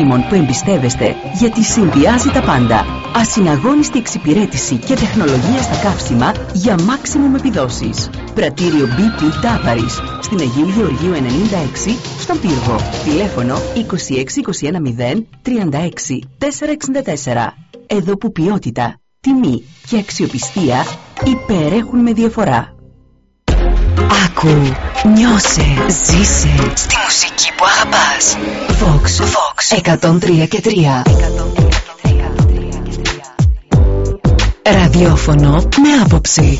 καυσίμων που εμπιστεύεστε γιατί συνδυάζει τα πάντα. Ασυναγώνιστη εξυπηρέτηση και τεχνολογία στα καύσιμα για maximum επιδόσεις. Πρατήριο BP Τάπαρης στην Αγίου Γεωργίου 96 στον Πύργο. Τηλέφωνο 26210 36 464. Εδώ που ποιότητα, τιμή και αξιοπιστία υπερέχουν με διαφορά. Άκου, νιώσε, ζήσε στη μουσική που αγαπάς. Vox, Vox, 103 και 3. Ραδιόφωνο με άποψη.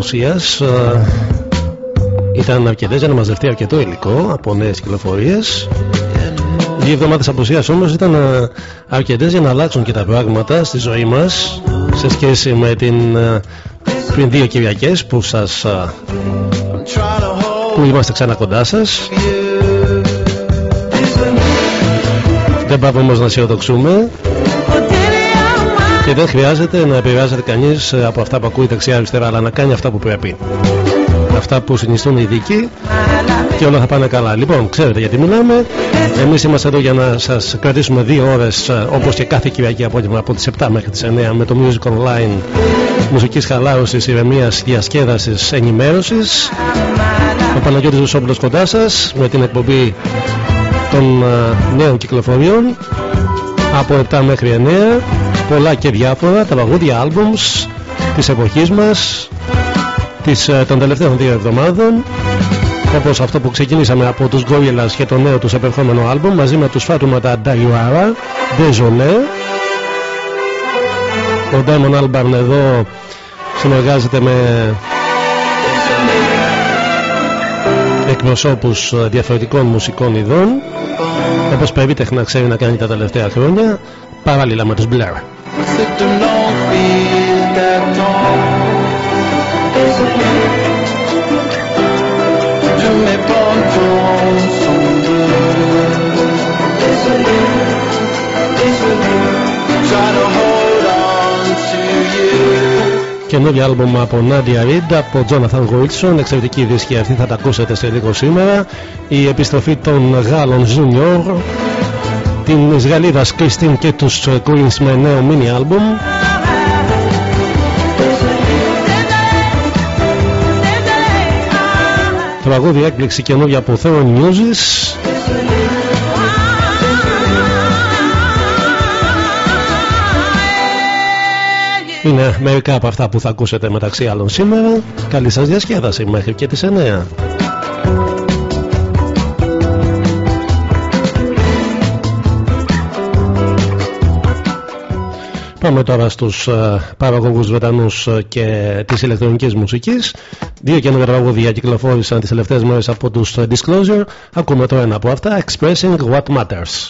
Απουσίας ε, ήταν αρκετές για να μαζευτεί αρκετό υλικό από νέες κυκλοφορίες. Δύο εβδομάδες απουσίας όμως ήταν ε, αρκετές για να αλλάξουν και τα πράγματα στη ζωή μας σε σχέση με την ε, πριν δύο Κυριακές που σας. που είμαστε ξανά κοντά σας. Δεν πάμε όμως να αισιοδοξούμε και δεν χρειάζεται να επηρεάζεται κανείς ε, από αυτά που ακούει δεξιά-αριστερά, αλλά να κάνει αυτά που πρέπει. Αυτά που συνιστούν οι ειδικοί και όλα θα πάνε καλά. Λοιπόν, ξέρετε γιατί μιλάμε. Εμείς είμαστε εδώ για να σας κρατήσουμε δύο ώρες ε, όπως και κάθε Κυριακή απόγευμα από τις 7 μέχρι τις 9 με το Music Online μουσικής χαλάρωσης, ηρεμίας, διασκέδασης, ενημέρωσης. Ο Παναγιώτης Βουσόπουλος κοντά σας με την εκπομπή των ε, νέων κυκλοφοριών από 7 μέχρι 9 πολλά και διάφορα τα παγούδια albums της εποχής μας της, ε, των τελευταίων δύο εβδομάδων όπως αυτό που ξεκινήσαμε από τους Gorillaz και το νέο τους επερχόμενο άλμπουμ μαζί με τους Φάτουματα Νταϊουάρα Désolé ο Diamond Albarn εδώ συνεργάζεται με εκπροσώπους ε, διαφορετικών μουσικών ειδών. Όπως περίτεχνα ξέρει να κάνει τα τελευταία χρόνια παράλληλα με τους Blair Καινούργια άλμπουμ από Nadia Reid, από Jonathan Wilson, εξαιρετική δίσκη αυτή θα τα ακούσετε σε λίγο σήμερα. Η επιστροφή των Γάλλων Junior την Ισραηλίδα Κρίστιν και τους Queens με νέο mini album τραγούδι έκπληξη καινούργια από Theo Newses Είναι μερικά από αυτά που θα ακούσετε μεταξύ άλλων σήμερα. Καλή σας διασκέδαση μέχρι και τις 9. Πάμε τώρα στους uh, παραγωγούς Βρετανούς uh, και της ηλεκτρονικής μουσικής. Δύο καινούργια τραγούδια κυκλοφόρησαν τις τελευταίες μέρες από τους uh, Disclosure. Ακούμε το ένα από αυτά, Expressing What Matters.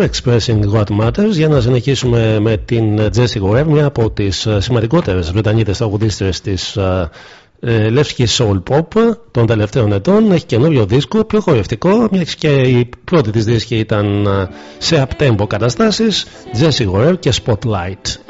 Expressing What Matters για να συνεχίσουμε με την Jessie Ware, μια από τις σημαντικότερες Βρετανίδες τραγουδίστρες της Levski Soul Pop των τελευταίων ετών. Έχει καινούριο δίσκο, πιο χορευτικό, μια και η πρώτη της δίσκη ήταν σε uptempo καταστάσεις. Jesse Ware και Spotlight.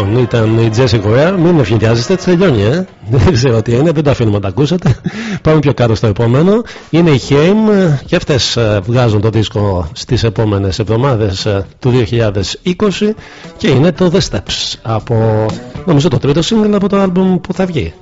Λοιπόν, ήταν η Jessie Κορέα. Μην ευνηδιάζεστε, έτσι τελειώνει, ε. Δεν ξέρω τι είναι, δεν το αφήνουμε να τα ακούσετε. Πάμε πιο κάτω στο επόμενο. Είναι η Hame και αυτές ε, βγάζουν το δίσκο στις επόμενες εβδομάδες ε, του 2020 και είναι το The Steps από νομίζω το τρίτο σύγκρινο από το album που θα βγει.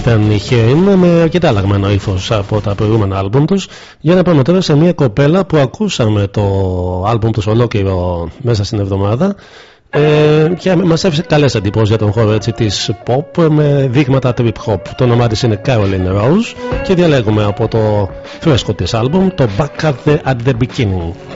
Ήταν η Χέιν με αρκετά αλλαγμένο ύφος από τα προηγούμενα άλμπουμ τους. Για να πάμε τώρα σε μια κοπέλα που ακούσαμε το άλμπουμ τους ολόκληρο μέσα στην εβδομάδα ε, και μας έφυγε καλές εντυπώσεις για τον χώρο της pop με δείγματα trip hop. Το όνομά της είναι Caroline Rose και διαλέγουμε από το φρέσκο της άλμπουμ το Back at the, at the Beginning.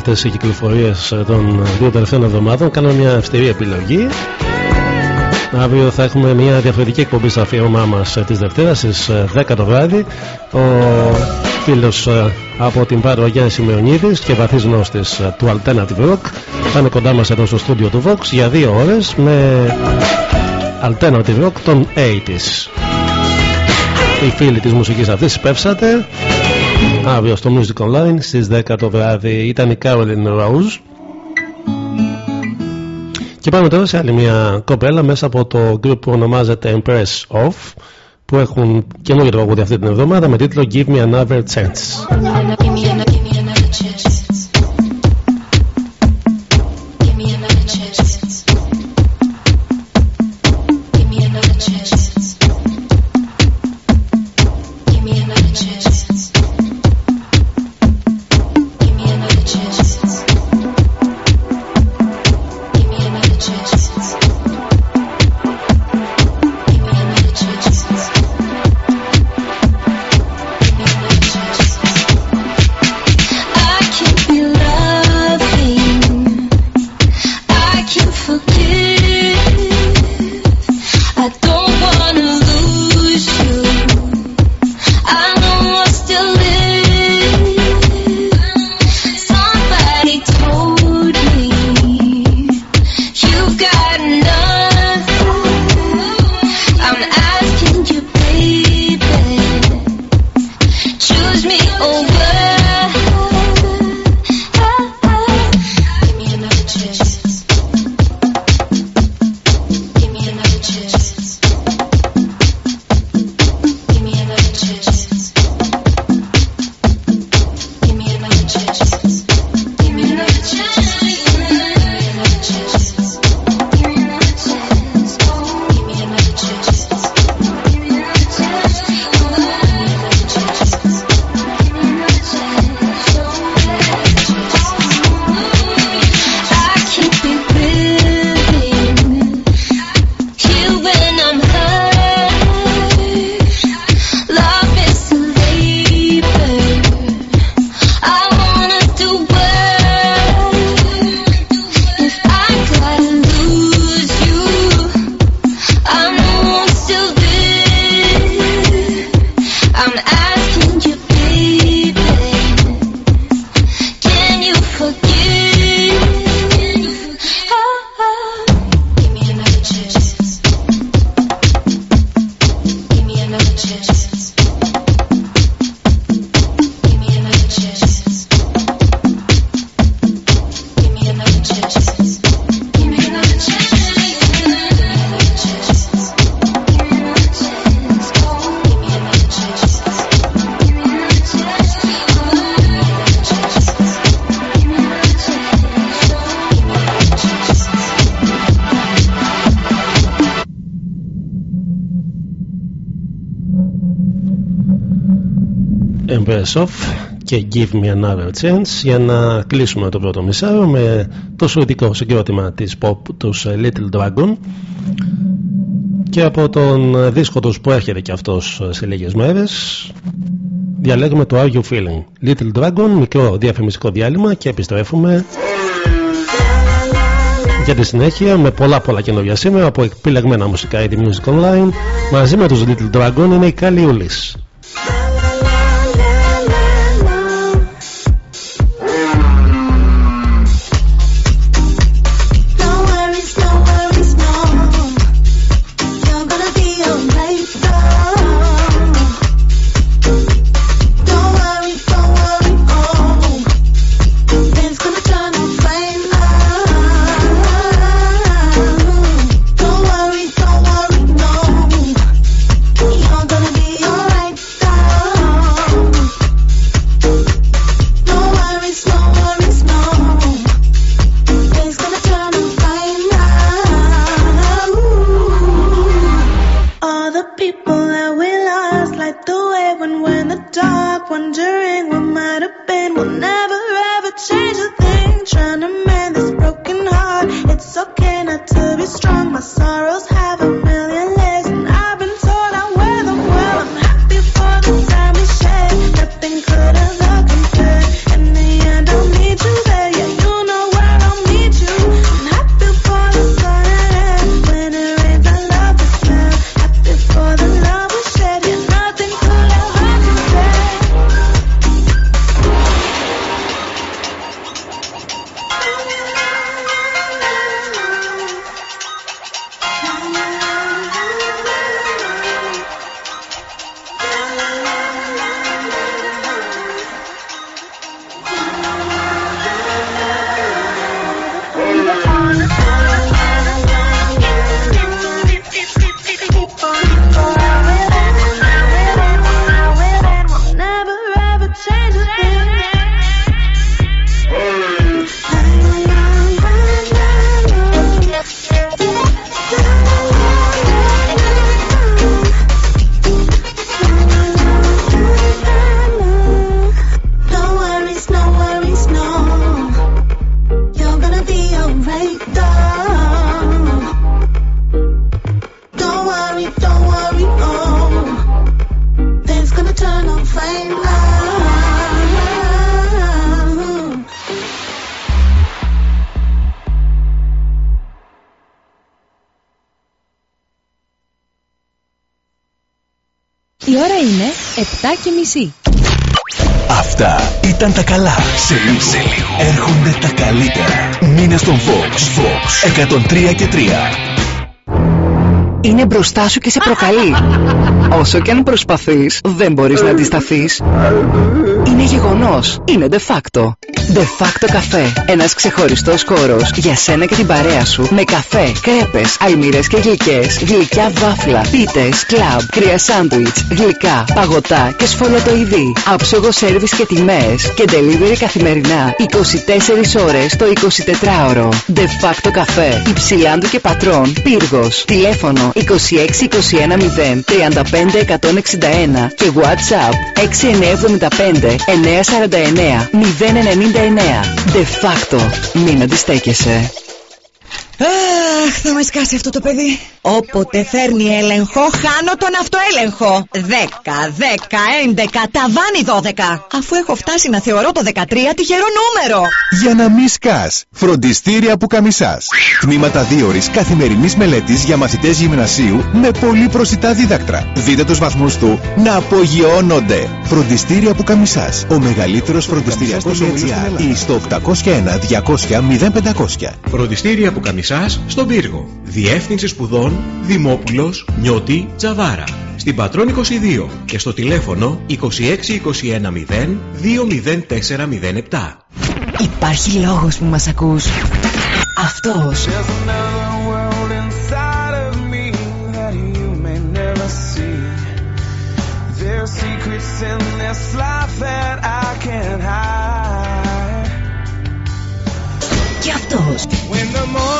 Αυτές οι κυκλοφορίες των δύο τελευταίων εβδομάδων. Κάνω μια αυστηρή επιλογή. Αύριο θα έχουμε μια διαφορετική εκπομπή στο αφιέρωμά μας της Δευτέρας στις 10 το βράδυ. Ο φίλος από την Πάρο Γιάννης Σημεωνίδη και βαθύς γνώστης του Alternative Rock θα είναι κοντά μας εδώ στο στούντιο του Vox για δύο ώρες με Alternative Rock των 80s. Οι φίλοι της μουσικής αυτής πέψατε Αύριο στο Music Online στις 10 το βράδυ ήταν η Caroline Rose. Και πάμε τώρα σε άλλη μια κοπέλα μέσα από το group που ονομάζεται Impress Off που έχουν καινούργιο τραγούδι αυτή την εβδομάδα με τίτλο Give Me Another Chance. Give Me Another Chance για να κλείσουμε το πρώτο μισάρο με το σουηδικό συγκρότημα της pop τους Little Dragon. Και από τον δίσκο τους που έρχεται και αυτός σε λίγες μέρες διαλέγουμε το Are You Feeling; Little Dragon, μικρό διαφημιστικό διάλειμμα και επιστρέφουμε για τη συνέχεια με πολλά πολλά καινούργια σήμερα από επιλεγμένα μουσικά είδη Music Online. Μαζί με τους Little Dragon είναι η Καλλιούλης 7 και μισή. Αυτά ήταν τα καλά. Σε λίγο, σε λίγο. έρχονται τα καλύτερα. Μήνε στον Fox. Fox 103 και 3. Είναι μπροστά σου και σε προκαλεί. Όσο και αν προσπαθείς, δεν μπορείς να αντισταθείς. Είναι γεγονός. Είναι de facto. De facto καφέ. Ένας ξεχωριστός χώρος για σένα και την παρέα σου. Με καφέ, κρέπες, αλμύρες και γλυκές, γλυκιά βάφλα, πίτες, κλαμπ, κρύα σάντουιτς, γλυκά, παγωτά και σφολοτοειδή. Άψογο σέρβις και τιμές και delivery καθημερινά 24 ώρες το 24ωρο. De facto καφέ. Υψηλάντου και πατρών. Πύργος. Τηλέφωνο 26 21 0 35 161 και WhatsApp 6975 949 099. De facto. Μην αντιστέκεσαι. Αχ, θα με σκάσει αυτό το παιδί. Όποτε φέρνει έλεγχο, χάνω τον αυτοέλεγχο. 10, 10, 11, ταβάνι 12. Αφού έχω φτάσει να θεωρώ το 13 τυχερό νούμερο. Για να μη σκάς. Φροντιστήρια που καμισάς. Τμήματα δίωρης καθημερινής μελέτης για μαθητές γυμνασίου με πολύ προσιτά δίδακτρα. Δείτε τους βαθμούς του να απογειώνονται. Φροντιστήρια που καμισάς. Ο μεγαλύτερος φροντιστηριακός ομίλος στην Ελλάδα. Ή στο 801 200 0500. Φροντιστήρια που καμισάς στον πύργο. Διεύθυνση σπουδών Δημόπουλος Νιώτη Τζαβάρα. Στην Πατρών 22 και στο τηλέφωνο 26210 20407. Υπάρχει λόγος που μας ακούς. Αυτός. There's secrets in this life that I can't hide. Και αυτός. When the morning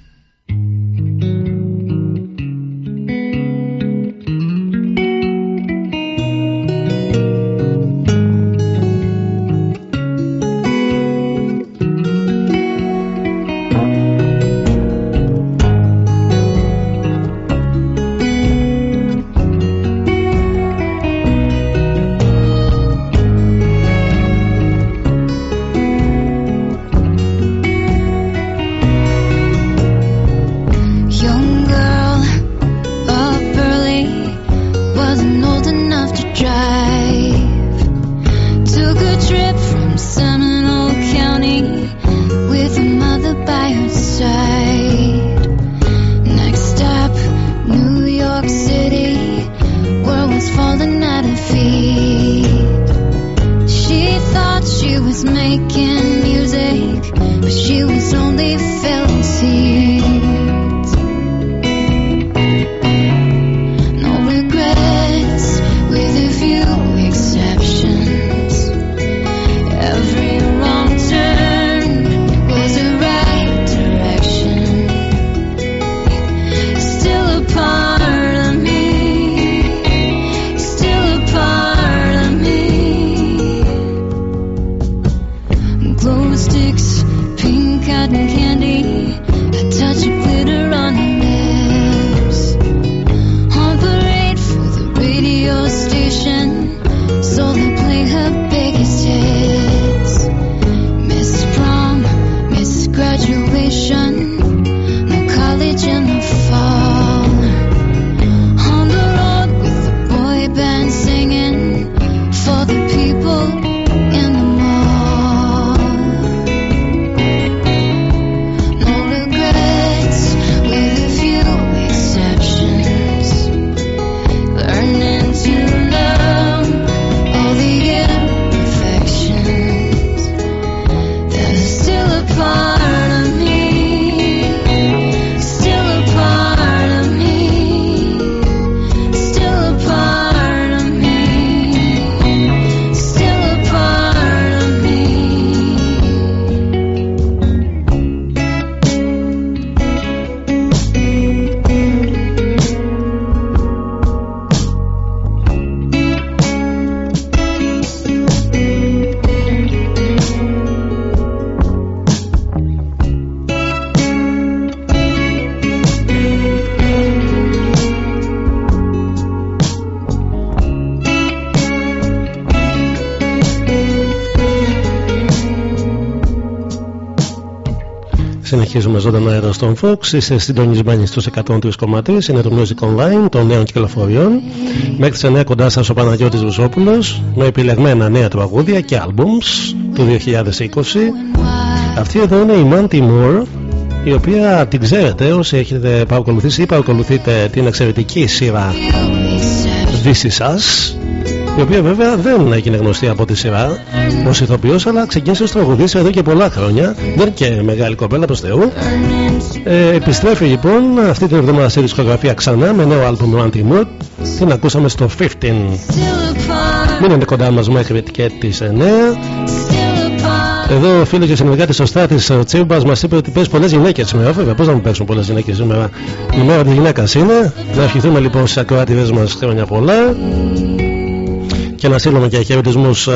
Συνεχίζουμε ζωντανά εδώ στον Fox. Είστε συντονισμένοι στους 103,3. Είναι το Music Online των νέων κυκλοφοριών. Μέχρι τις 9 κοντά σας ο Παναγιώτης Βουσόπουλος με επιλεγμένα νέα τραγούδια και albums του 2020. Αυτή εδώ είναι η Manty Moore, η οποία την ξέρετε όσοι έχετε παρακολουθήσει ή παρακολουθείτε την εξαιρετική σειρά This Is Us η οποία βέβαια δεν έγινε γνωστή από τη σειρά ως ηθοποιός, αλλά ξεκίνησε να τραγουδίσει εδώ και πολλά χρόνια. Δεν και μεγάλη κοπέλα προς Θεού. Ε, επιστρέφει λοιπόν αυτή την εβδομάδα στη δισκογραφία ξανά με νέο άλμπουμ Anti Mood. Την ακούσαμε στο 15. Μείνετε κοντά μας μέχρι και τις 9. Εδώ ο φίλος και συνεργάτης ο Στάτη ο Τσίμπας μας είπε ότι παίζει πολλές γυναίκες σήμερα. Βέβαια, πώς να μου παίξουν πολλές γυναίκες σήμερα. Η μέρα της γυναίκας είναι. Να ευχηθούμε λοιπόν στι ακροάτιδε μας χρόνια πολλά και να στείλουμε και χαιρετισμούς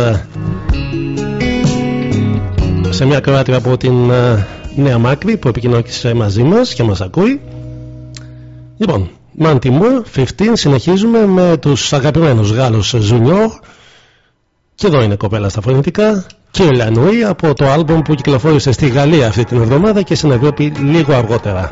σε μια κράτη από την ε, Νέα Μάκρη που επικοινωνήσε μαζί μας και μας ακούει. Λοιπόν, Μάντι μου, 15, συνεχίζουμε με τους αγαπημένους Γάλλους Ζουνιόρ. Και εδώ είναι κοπέλα στα φωνητικά. Και η Λανουή από το άλμπομ που κυκλοφόρησε στη Γαλλία αυτή την εβδομάδα και στην Ευρώπη λίγο αργότερα.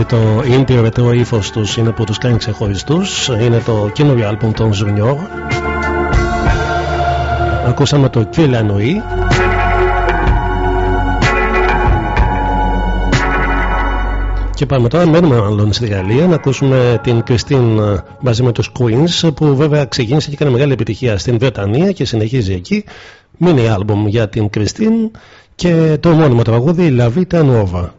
Έτσι το indie ρετρό ύφος τους είναι που τους κάνει ξεχωριστούς. Είναι το καινούριο άλμπουμ των Junior. Ακούσαμε το Killa Nui. Και πάμε τώρα, μένουμε μάλλον στη Γαλλία να ακούσουμε την Κριστίν μαζί με τους Queens που βέβαια ξεκίνησε και έκανε μεγάλη επιτυχία στην Βρετανία και συνεχίζει εκεί. Μίνι άλμπουμ για την Κριστίν και το μόνιμο τραγούδι La Vita Nuova.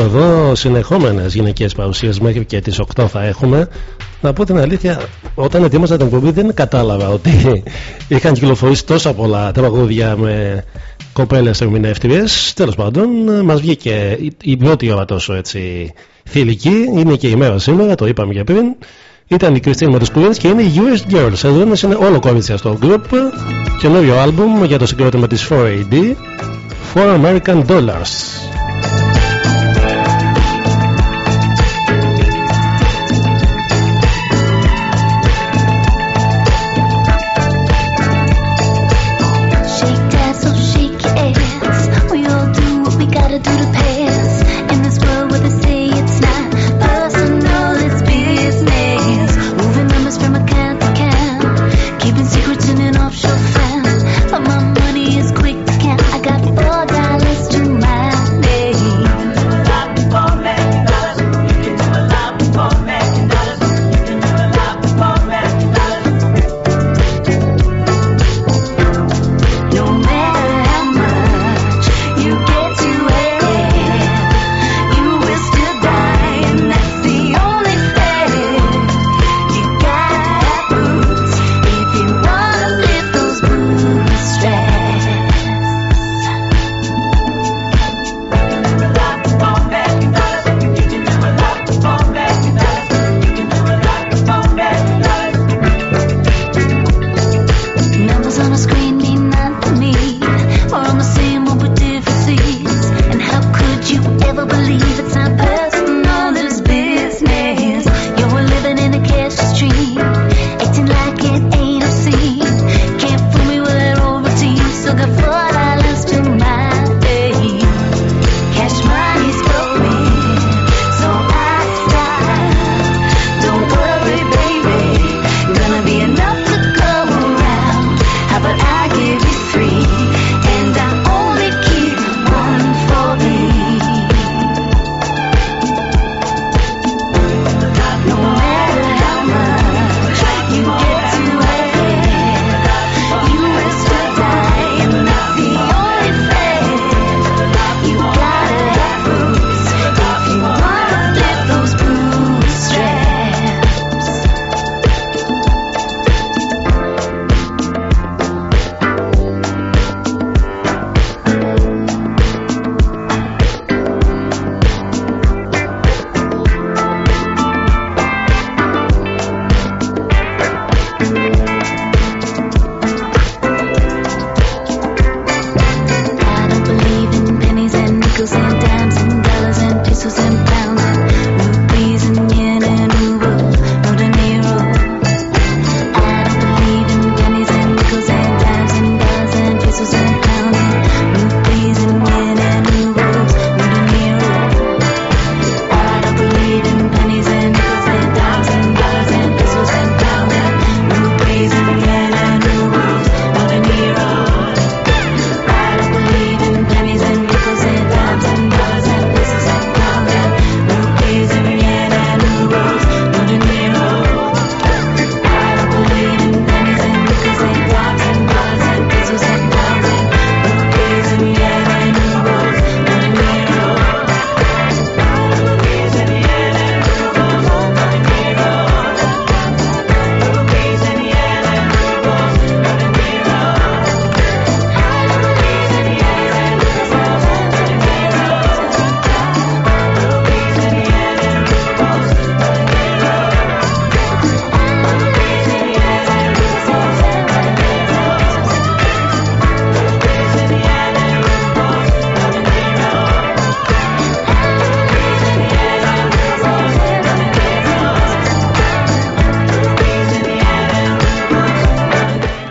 Εδώ συνεχόμενες γυναικές παρουσίες μέχρι και τις 8 θα έχουμε. Να πω την αλήθεια, όταν ετοίμασα την εκπομπή δεν κατάλαβα ότι είχαν κυκλοφορήσει τόσα πολλά τραγούδια με κοπέλες ερμηνεύτριες. Τέλος πάντων, μας βγήκε η πρώτη ώρα τόσο έτσι θηλυκή. Είναι και η μέρα σήμερα, το είπαμε και πριν. Ήταν η Κριστίνη με τους και είναι η US Girls. Εδώ μας είναι όλο κορίτσια στο group. Καινούριο άλμπουμ για το συγκρότημα της 4AD. 4 American Dollars.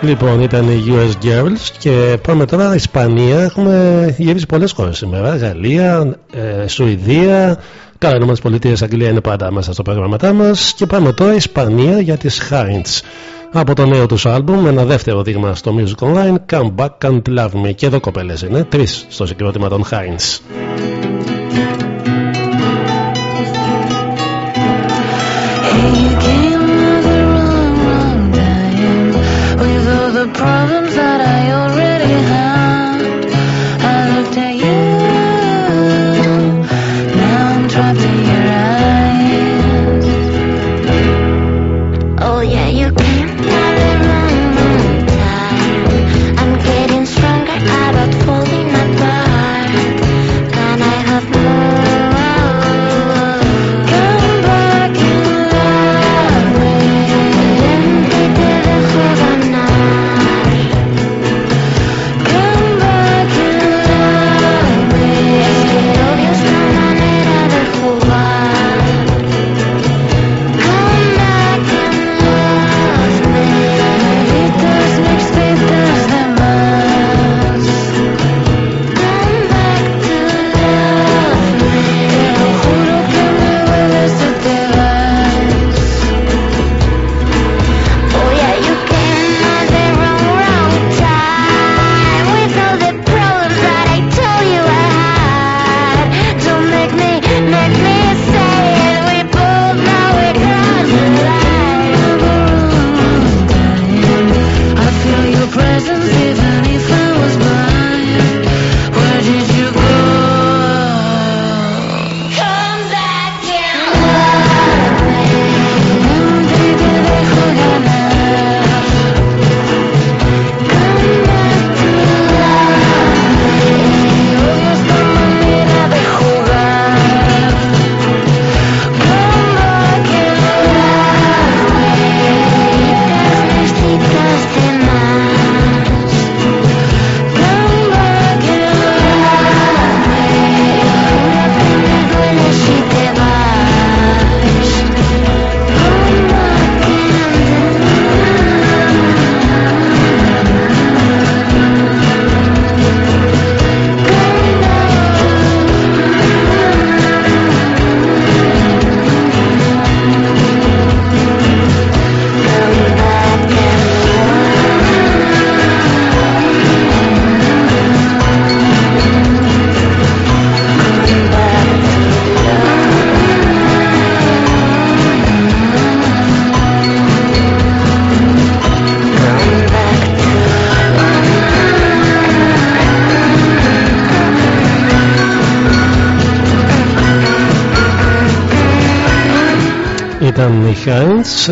Λοιπόν, ήταν οι US Girls και πάμε τώρα Ισπανία. Έχουμε γυρίσει πολλές χώρες σήμερα. Γαλλία, ε, Σουηδία. Καλά, οι ΗΠΑ Αγγλία είναι πάντα μέσα στο προγράμματά μας. Και πάμε τώρα Ισπανία για τις Heinz. Από το νέο τους άλμπουμ, ένα δεύτερο δείγμα στο Music Online, Come Back and Love Me. Και εδώ κοπέλες είναι, τρεις στο συγκρότημα των Heinz. problems that I already have.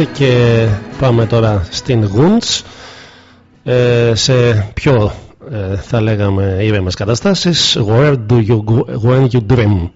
Και πάμε τώρα στην Guns ε, σε πιο ε, θα λέγαμε ήρεμες καταστάσεις. Where do you go when you dream;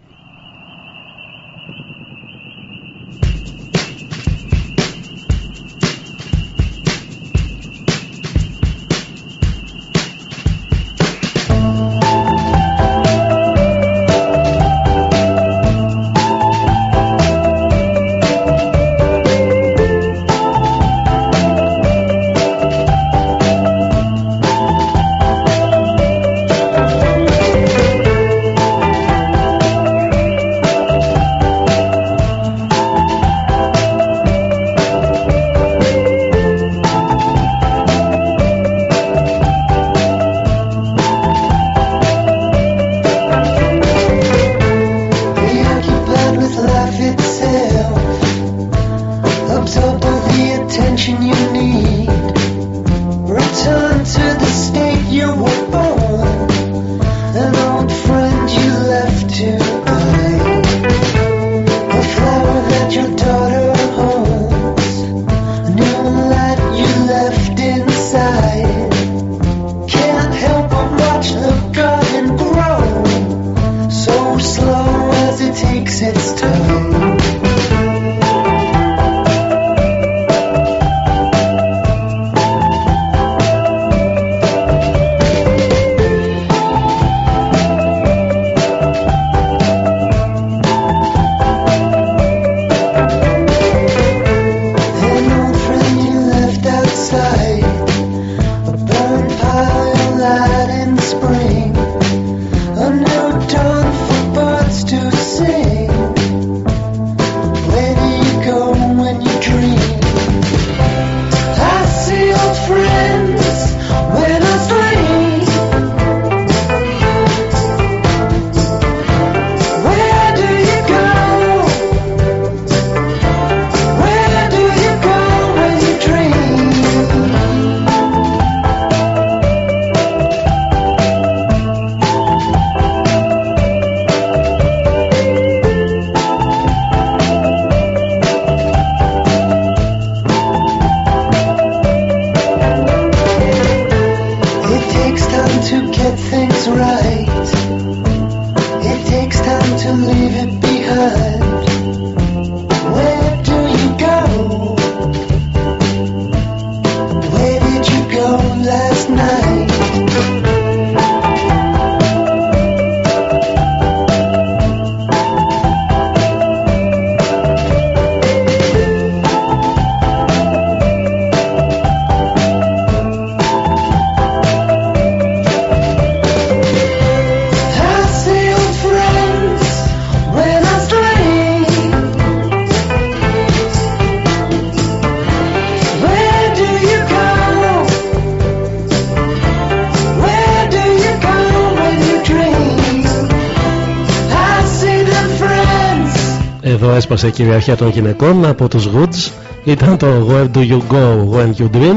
Κυριαρχία των γυναικών από τους Woods. Ήταν το Where do you go when you dream.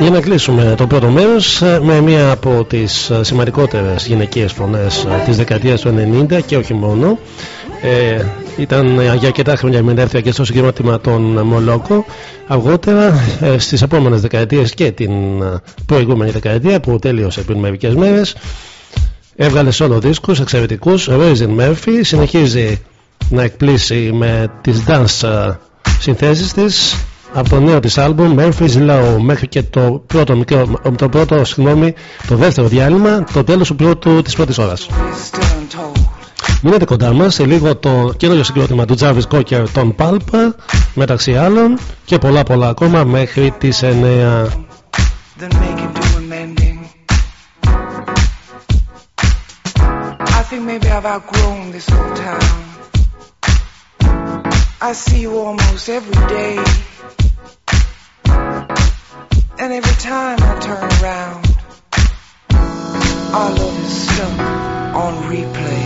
Για να κλείσουμε το πρώτο μέρος ε, με μία από τις ε, σημαντικότερες γυναικείες φωνές ε, της δεκαετίας του 90 και όχι μόνο. Ε, ήταν ε, για αρκετά χρόνια ερμηνεύτρια και στο συγκεκριμένο των Μολόκο. Αργότερα ε, στις επόμενες δεκαετίες και την ε, προηγούμενη δεκαετία που τέλειωσε πριν μερικές μέρες έβγαλε solo δίσκους εξαιρετικούς. Raisin Murphy συνεχίζει να εκπλήσει με τις dance ε, συνθέσεις της από το νέο της άλμπουμ Murphy's Law μέχρι και το πρώτο, μικρό, το πρώτο συγγνώμη, το δεύτερο διάλειμμα το τέλος του πρώτου, της πρώτης ώρας Μείνετε κοντά μας σε λίγο το καινούριο συγκρότημα του Jarvis Cocker των Pulp μεταξύ άλλων και πολλά πολλά ακόμα μέχρι τις 9 then make it do amending. I think maybe I've outgrown this old town. I see you almost every day. And every time I turn around, our love is stuck on replay.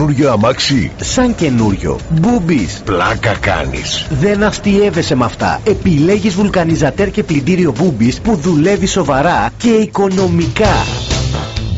Καινούριο αμάξι; Σαν καινούριο. Μπούμπης. Πλάκα κάνεις. Δεν αστείευεσαι με αυτά. Επιλέγεις βουλκανιζατέρ και πλυντήριο Μπούμπης που δουλεύει σοβαρά και οικονομικά.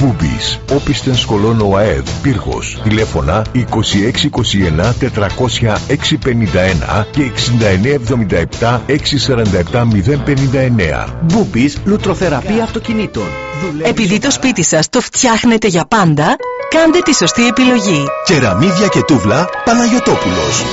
Μπούμπης, όπιστεν σκολών ΟΑΕΔ, Πύργος, τηλέφωνα 2621 400 651 και 6977 647 059. Μπούμπης, λουτροθεραπεία αυτοκινήτων. Επειδή το σπίτι σας το φτιάχνετε για πάντα, κάντε τη σωστή επιλογή. Κεραμίδια και τούβλα Παναγιωτόπουλος.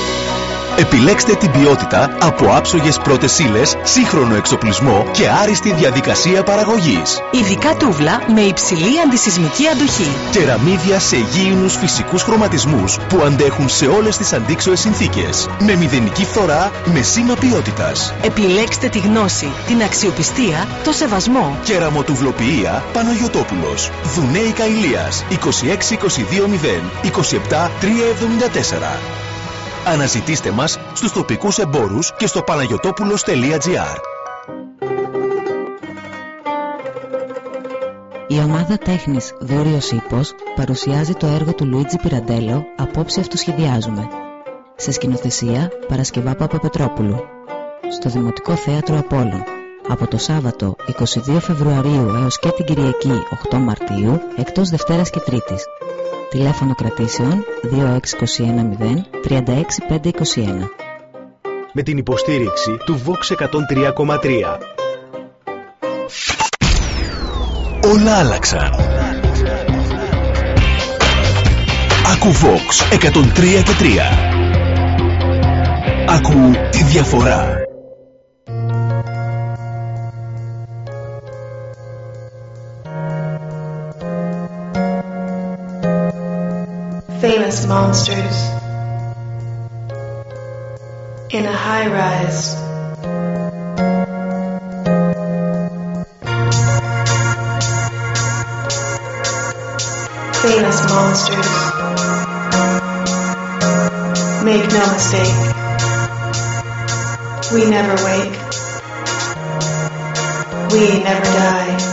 Επιλέξτε την ποιότητα από άψογες πρώτες ύλες, σύγχρονο εξοπλισμό και άριστη διαδικασία παραγωγής. Ειδικά τούβλα με υψηλή αντισυσμική αντοχή. Κεραμίδια σε γήινους φυσικούς χρωματισμούς που αντέχουν σε όλες τις αντίξωες συνθήκες. Με μηδενική φθορά, με σήμα ποιότητας. Επιλέξτε τη γνώση, την αξιοπιστία, το σεβασμό. Κεραμοτουβλοποιία Παναγιωτόπουλος. Δουνέικα Ηλίας 26220 27 374. Αναζητήστε μας στους τοπικούς εμπόρους και στο παναγιωτόπουλος.gr Η ομάδα τέχνης Δόριος Ήπος παρουσιάζει το έργο του Λουίτζι Πυραντέλο «Απόψε αυτοσχεδιάζουμε» σε σκηνοθεσία Παρασκευά Παπαπετρόπουλου. Στο Δημοτικό Θέατρο Απόλλων. Από το Σάββατο 22 Φεβρουαρίου έως και την Κυριακή 8 Μαρτίου εκτός Δευτέρας και Τρίτης Τηλέφωνο κρατήσεων 26210 36521 Με την υποστήριξη του Vox 103,3. Όλα άλλαξαν. Ακού Vox 103 και 3. Ακού τη διαφορά. Famous monsters in a high rise. Famous monsters. Make no mistake. We never wake. We never die.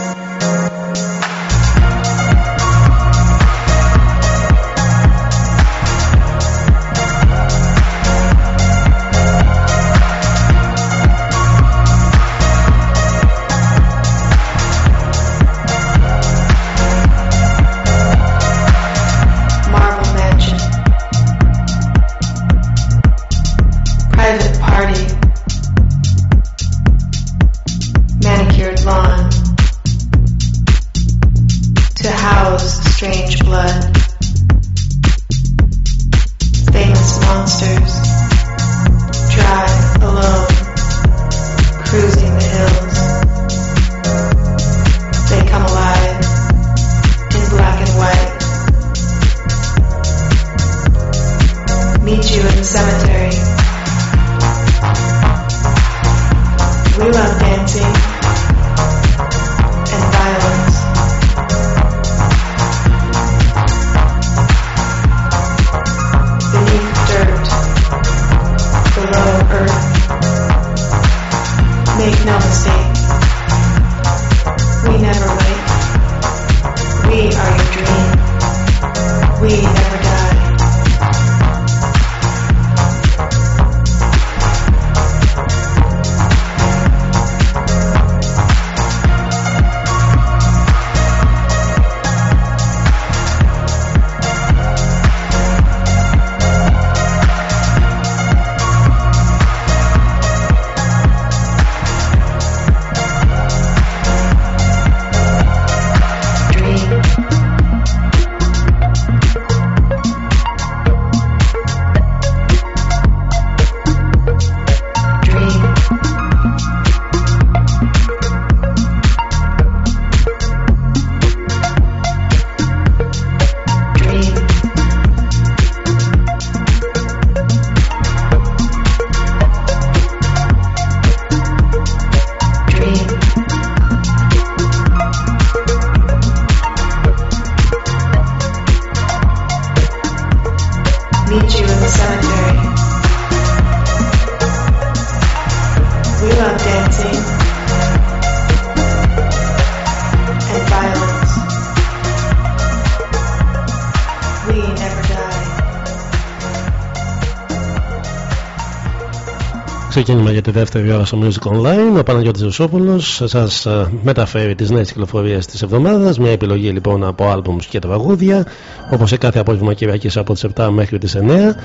Ξεκίνημα για τη δεύτερη ώρα στο Music Online. Ο Παναγιώτης Ζωσόπουλος σας ε, μεταφέρει τις νέες κυκλοφορίες της εβδομάδας. Μια επιλογή λοιπόν από άλμπουμς και τραγούδια. Όπως σε κάθε απόγευμα Κυριακής από τις 7 μέχρι τις 9.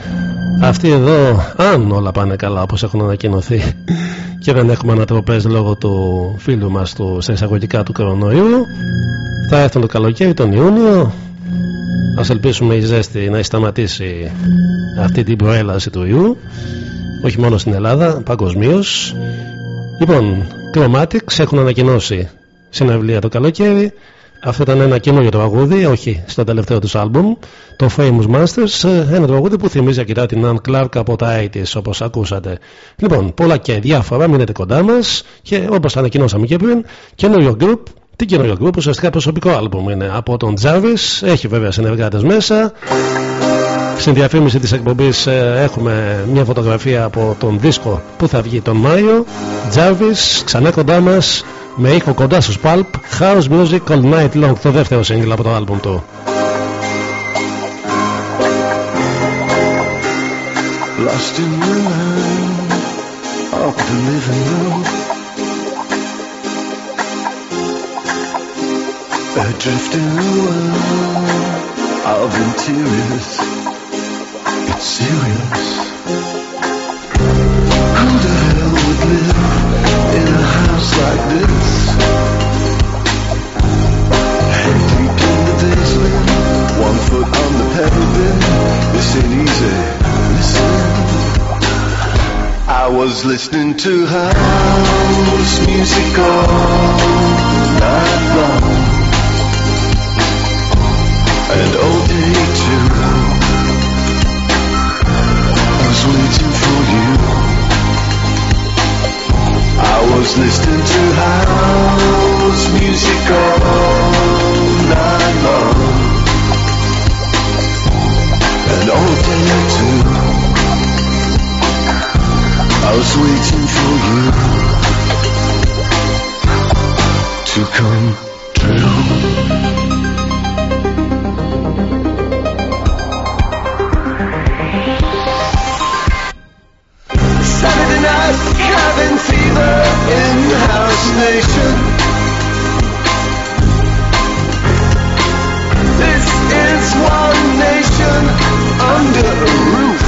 Αυτή εδώ, αν όλα πάνε καλά όπως έχουν ανακοινωθεί και δεν έχουμε ανατροπές λόγω του φίλου μας του, στα εισαγωγικά του κορονοϊού, θα έρθουν το καλοκαίρι τον Ιούνιο. Ας ελπίσουμε η ζέστη να έχει σταματήσει αυτή την προέλαση του ιού όχι μόνο στην Ελλάδα, παγκοσμίως. Λοιπόν, Chromatics έχουν ανακοινώσει συναυλία το καλοκαίρι. Αυτό ήταν ένα καινούριο τραγούδι, όχι στο τελευταίο τους άλμπουμ, το Famous Masters, ένα τραγούδι που θυμίζει αρκετά την Ann Clark από τα 80s όπως ακούσατε. Λοιπόν, πολλά και διάφορα, μείνετε κοντά μας και όπως ανακοινώσαμε και πριν, καινούριο group, τι καινούριο group, ουσιαστικά προσωπικό άλμπουμ είναι από τον Jarvis, έχει βέβαια συνεργάτες μέσα. Στην διαφήμιση της εκπομπής ε, έχουμε μια φωτογραφία από τον δίσκο που θα βγει τον Μάιο. Jarvis, ξανά κοντά μας, με ήχο κοντά στους Pulp, House Music All Night Long, το δεύτερο single από το άλμπουμ του. Lost in the land of the living room. Adrift in a world of interiors. Serious. Who the hell would live in a house like this? Head deep in the one foot on the. This ain't easy. I was listening to house music all night long and all day too. Was waiting for you. I was listening to house music all night long and all day too. I was waiting for you to come true. Night cabin fever in house nation. This is one nation under a roof.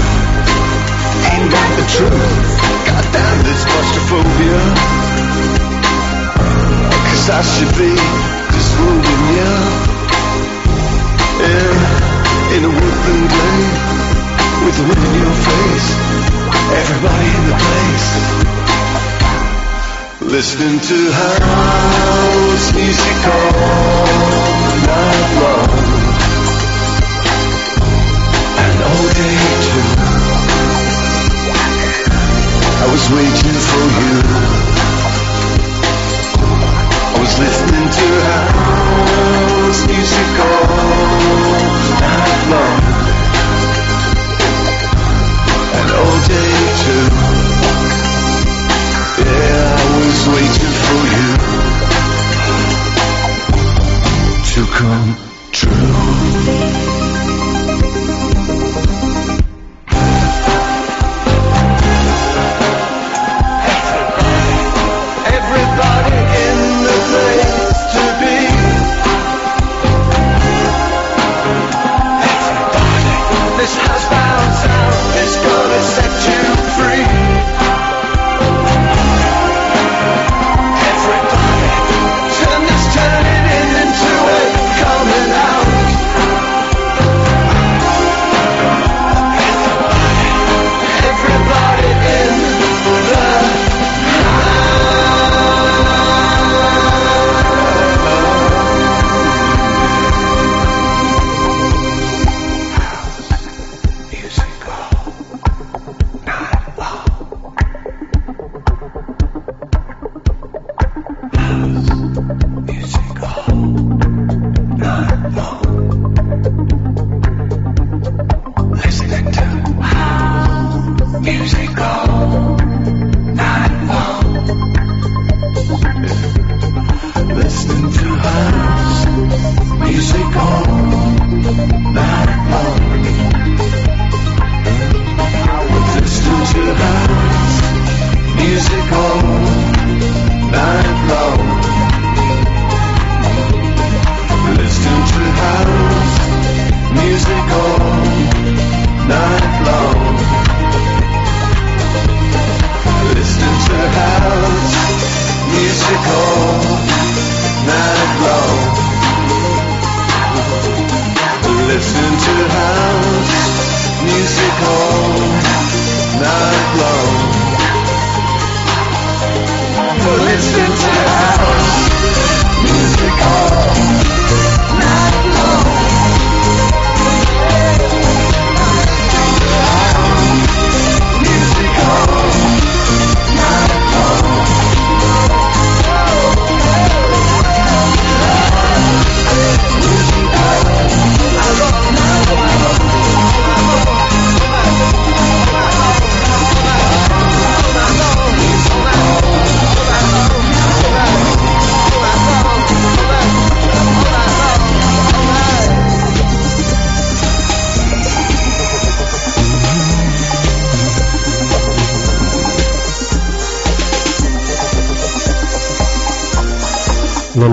Ain't that the truth? Goddamn this claustrophobia. Cause I should be disrobing you. Yeah, in a woodland glade with the wind in your face. Everybody in the place. Listening to house music all night long. And all day too. I was waiting for you. I was listening to house music all night long. All day too. Yeah, I was waiting for you to come true.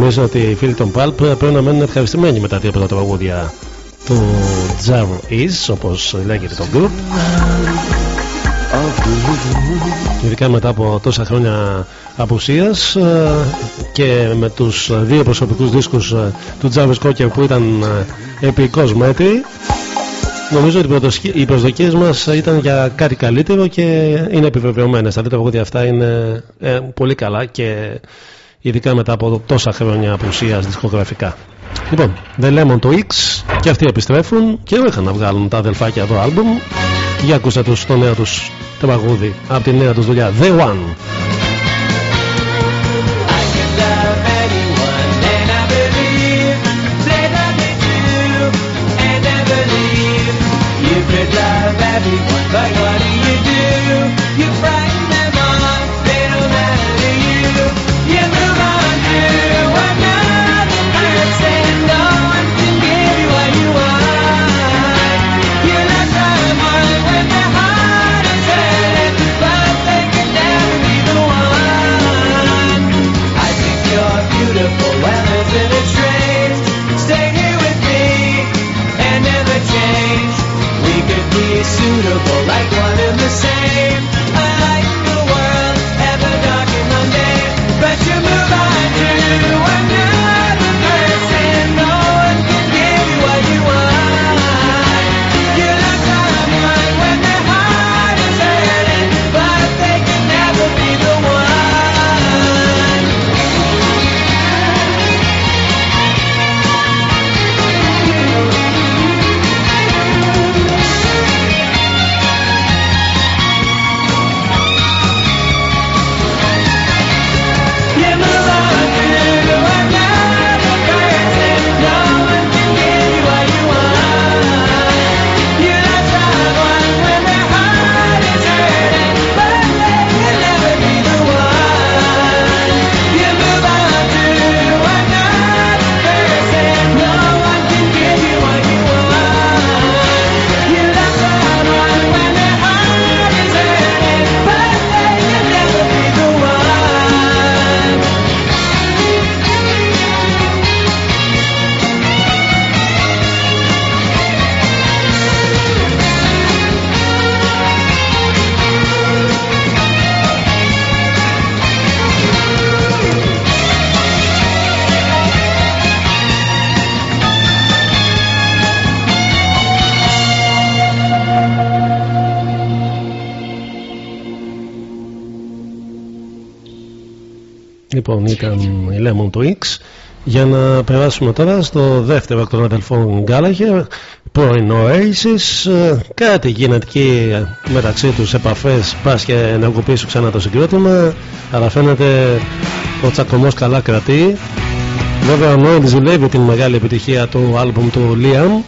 Νομίζω ότι οι φίλοι των Pulp πρέπει να μένουν ευχαριστημένοι με τα δύο πρώτα τραγούδια του Jam Is, όπως λέγεται το group. Ειδικά μετά από τόσα χρόνια απουσίας ε, και με τους δύο προσωπικούς δίσκους ε, του Jarvis Cocker που ήταν ε, επικός μέτρη Νομίζω ότι οι προσδοκίε- οι προσδοκίες μας ήταν για κάτι καλύτερο και είναι επιβεβαιωμένες. Τα δύο τραγούδια αυτά είναι ε, πολύ καλά και ειδικά μετά από τόσα χρόνια απουσίας δισκογραφικά. Λοιπόν, The Lemon to X και αυτοί επιστρέφουν και είχαν να βγάλουν τα αδελφάκια εδώ άλμπουμ. Για ακούστε τους το νέο τους τραγούδι από τη νέα τους δουλειά The One. But Λοιπόν, ήταν η Lemon to X. Για να περάσουμε τώρα στο δεύτερο εκ των αδελφών Gallagher, πρώην Oasis. Ε, Κάτι γίνεται εκεί μεταξύ τους επαφές, πας και ενεργοποιήσουν ξανά το συγκρότημα. Αλλά φαίνεται ο τσακωμός καλά κρατεί. Βέβαια ο Noel ζηλεύει την μεγάλη επιτυχία του άλμπουμ του Liam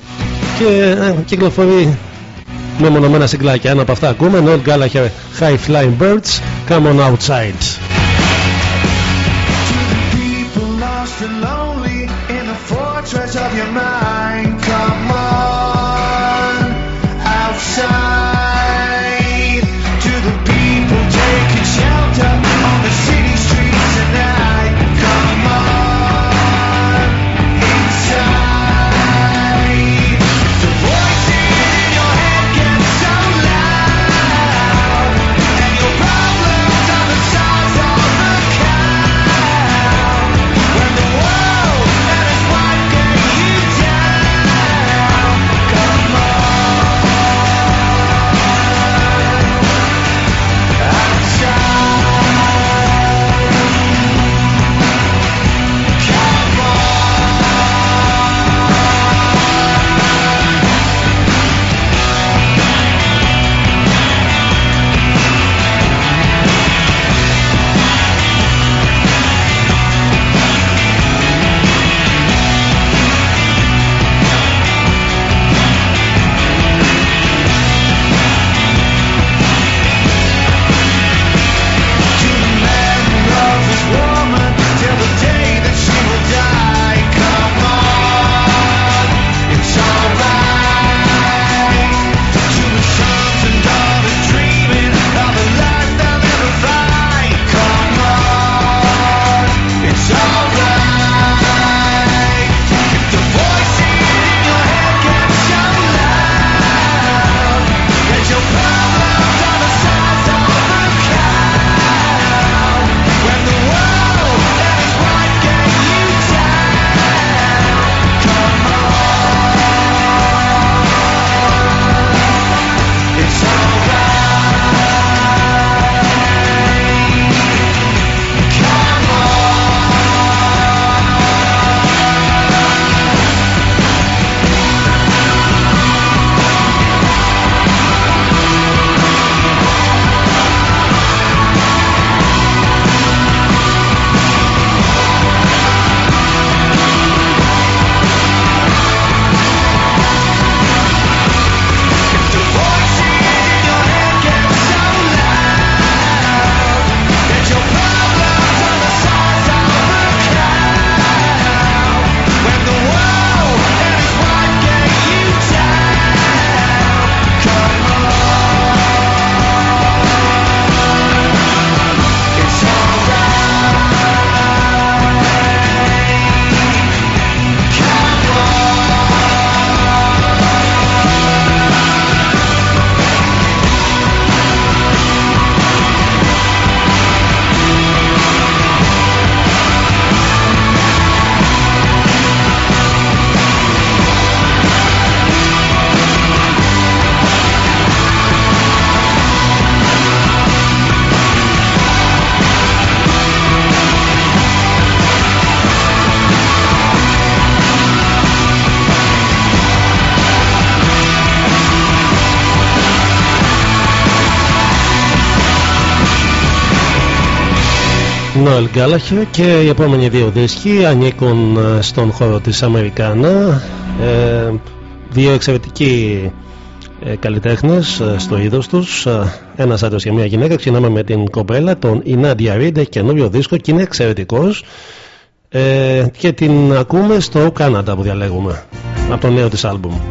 και ε, κυκλοφορεί με μονομένα συγκλάκια. Ένα από αυτά ακούμε, Noel Gallagher High Flying Birds, Come on Outside. Noel Gallagher και οι επόμενοι δύο δίσκοι ανήκουν ε, στον χώρο της Αμερικάνα. Ε, δύο εξαιρετικοί ε, καλλιτέχνες ε, στο είδος τους. Ένας άντρας και μια γυναίκα. Ξεκινάμε με την κοπέλα τον Ινάντια Ρίντε καινούριο δίσκο και είναι εξαιρετικός. Και την ακούμε στο Κάναντα που διαλέγουμε από το νέο της άλμπουμ.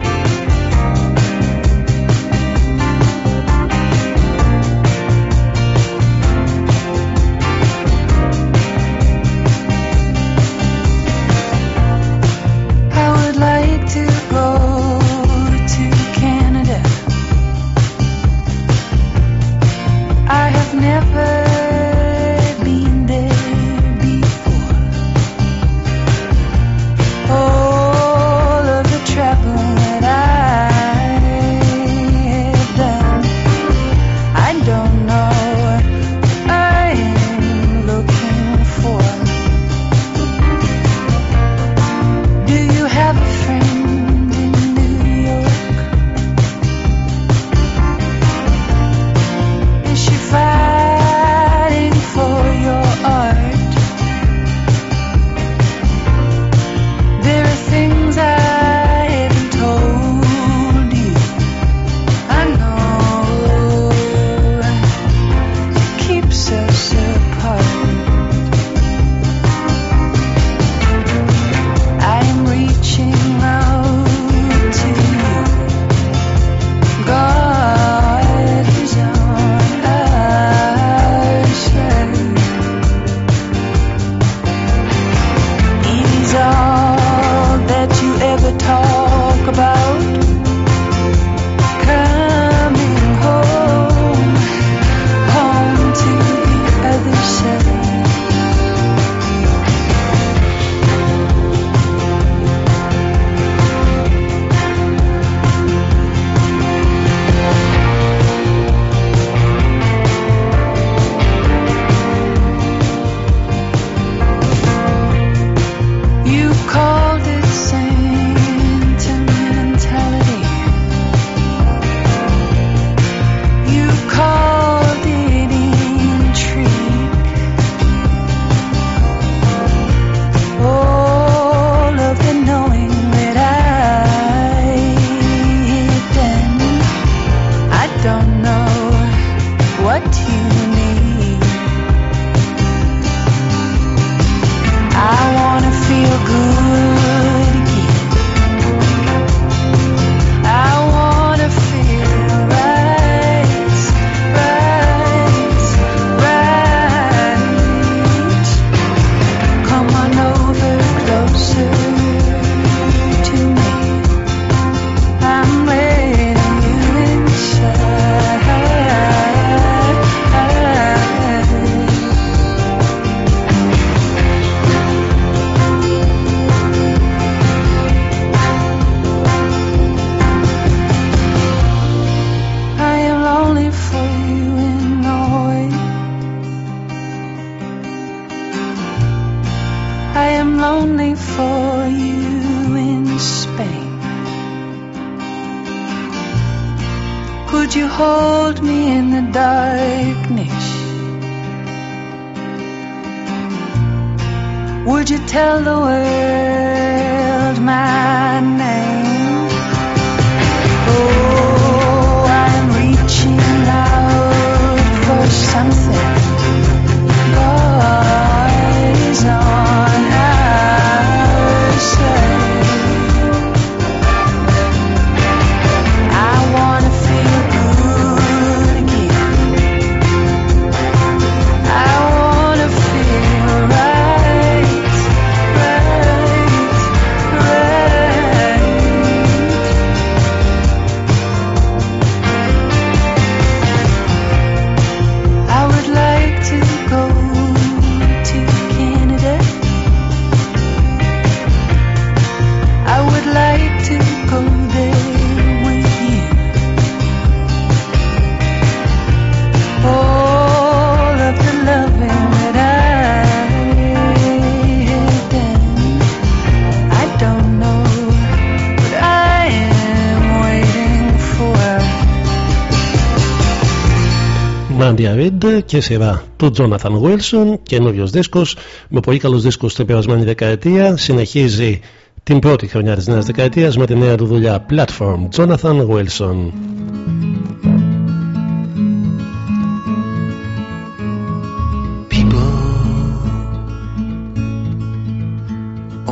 Mandia Reed και σειρά του Jonathan Wilson καινούριος δίσκος με πολύ καλούς δίσκους στην περασμένη δεκαετία συνεχίζει την πρώτη χρονιά της νέας δεκαετίας με τη νέα του δουλειά Platform Jonathan Wilson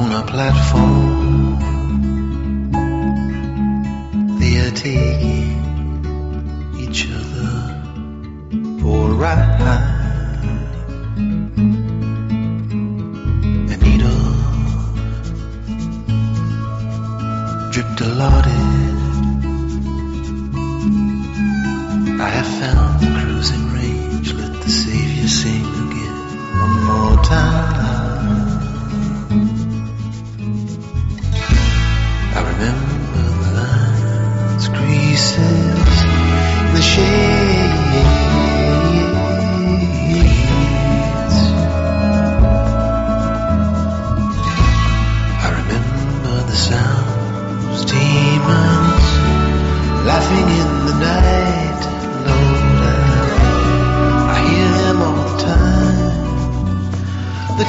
on a platform. They are taking ride. A needle dripped a I have found the cruising range. Let the Savior sing again one more time. I remember the lines, creases, the shades.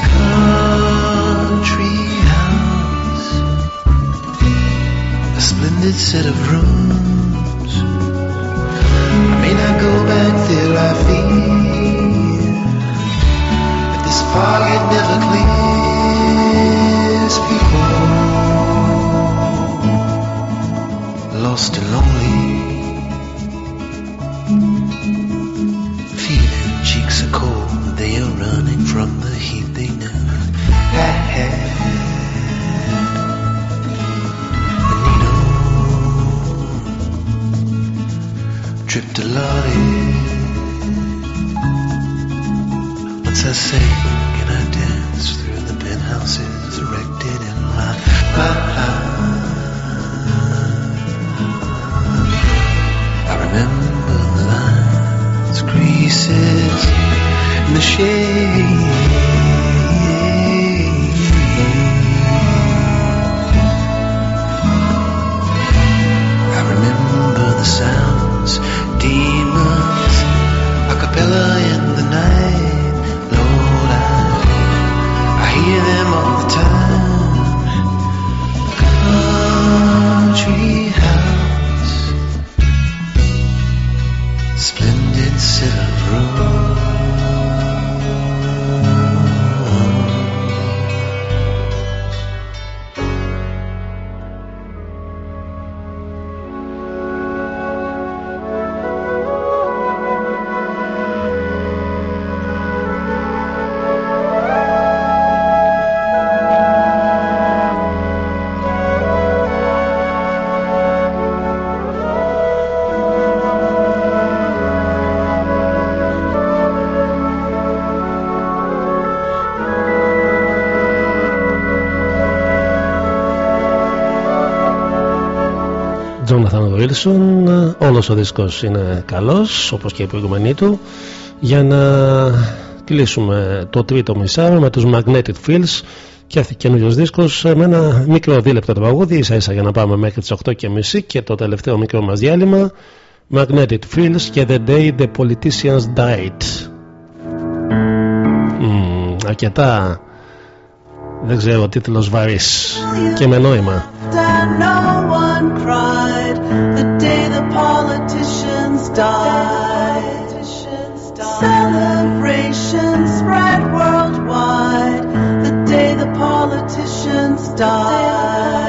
Country house a splendid set of rooms. I may not go back there, I fear that this fog it never clears. I sang and I danced through the penthouses erected in my mind. I remember the lines, creases, and the shade. Jonathan Wilson όλος ο δίσκος είναι καλός όπως και η προηγούμενη του. Για να κλείσουμε το τρίτο μισάρο με τους Magnetic Fields και καινούριος δίσκος με ένα μικρό δίλεπτο τραγούδι ίσα ίσα για να πάμε μέχρι τις 8.30 και το τελευταίο μικρό μας διάλειμμα Magnetic Fields και The Day the Politicians Died. Μμμ, αρκετά δεν ξέρω, τίτλος βαρύς. Και με νόημα. Και όποιον κρυστάει, το δείτε οι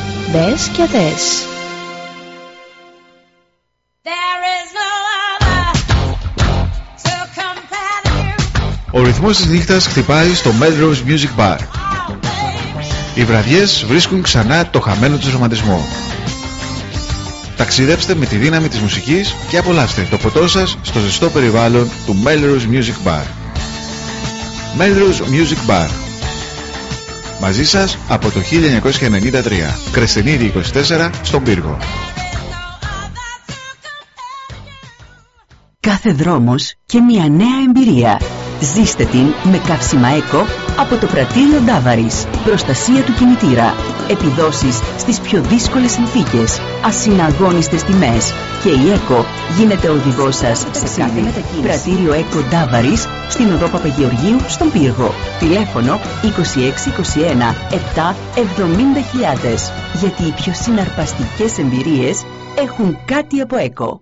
Μπες και δες. Ο ρυθμός της νύχτας χτυπάει στο Melrose Music Bar. Οι βραδιές βρίσκουν ξανά το χαμένο τους ρομαντισμό. Ταξιδέψτε με τη δύναμη της μουσικής και απολαύστε το ποτό σας στο ζεστό περιβάλλον του Melrose Music Bar. Melrose Music Bar. Μαζί σας από το 1993. Κρεστινίδη 24 στον Πύργο. Κάθε δρόμος και μια νέα εμπειρία. Ζήστε την με καύσιμα ΕΚΟ από το πρατήριο Ντάβαρης. Προστασία του κινητήρα. Επιδόσεις στις πιο δύσκολες συνθήκες. Ασυναγώνιστες τιμές. Και η ΕΚΟ γίνεται ο οδηγός σας σε κάθε μετακίνηση. Πρατήριο ΕΚΟ Ντάβαρης στην οδό Παπαγεωργίου στον Πύργο. Τηλέφωνο 2621 7 70.000. Γιατί οι πιο συναρπαστικές εμπειρίες έχουν κάτι από ΕΚΟ.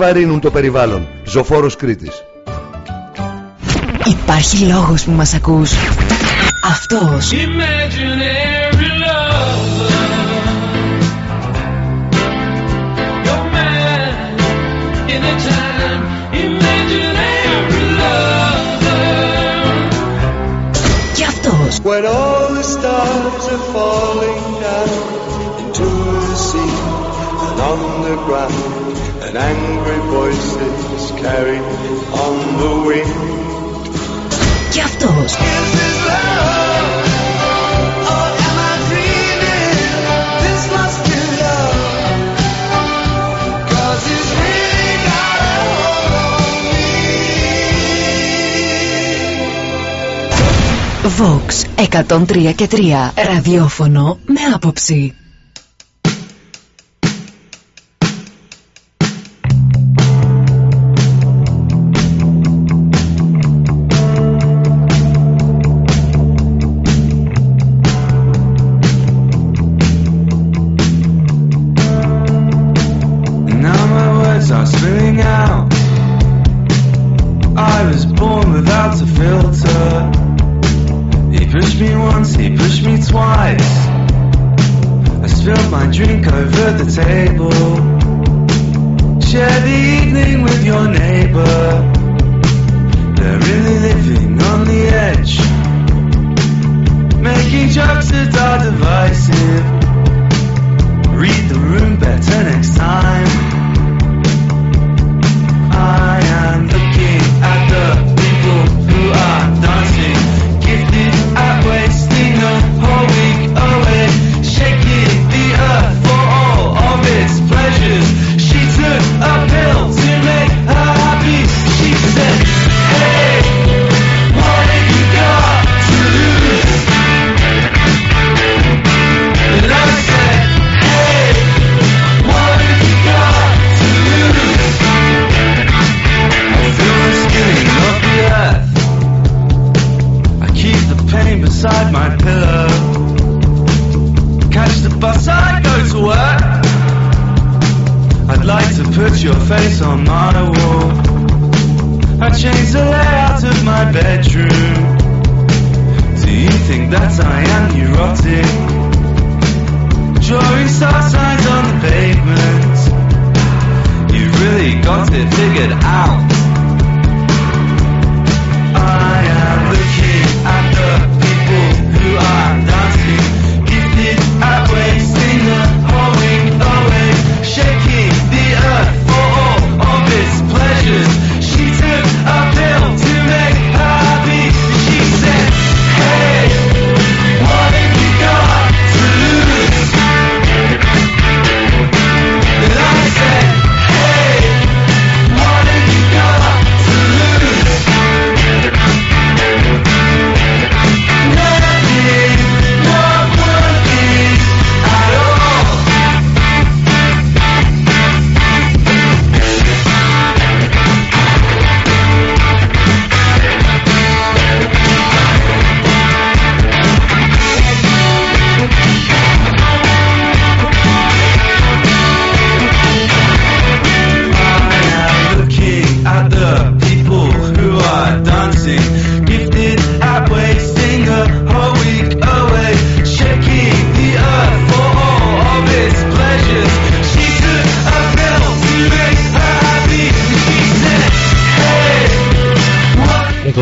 βαρύνουν το περιβάλλον. Ζωφόρος Υπάρχει λόγος που μας ακούς. Αυτός. Και all the stars are and angry voices carry on the wind. Και αυτός. This must be love, 'cause it's really got a hold on me. Vox 103 και 3. Ραδιόφωνο με άποψη.